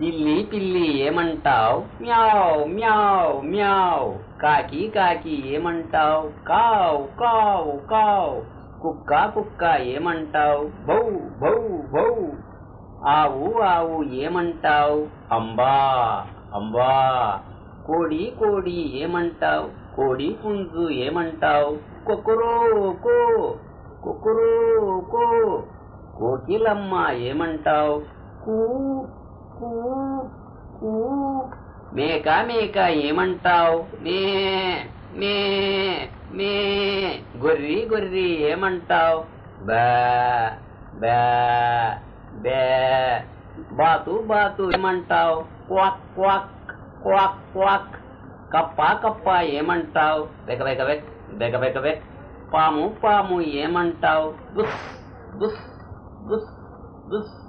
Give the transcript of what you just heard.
పిల్లి పిల్లి ఏమంటావ్? మ్యావ్ మ్యావ్ మ్యావ్. కాకి కాకి ఏమంటావ్? కావ్ కావ్ కావ్. కుక్క కుక్క ఏమంటావ్? బౌ బౌ బౌ. ఆవు ఆవు ఏమంటావ్? అంబా అంబా. కోడి కోడి ఏమంటావ్? కోడి పుంజు ఏమంటావు? కొక్కురో కో. కొక్కురో కో. కోకిలమ్మ ఏమంటావ్? కూ మేక మేక ఏమంటావు? మే మే మే. గొర్రి గొర్రి ఏమంటావు? బా బా బే. బాతు బాతు ఏమంటావు? Quack quack quack quack. కప్ప కప్ప ఏమంటావు? బెక బెక బెక్ బెక బెక బెక్. పాము పాము ఏమంటావు? బుస్ బుస్ బుస్ బుస్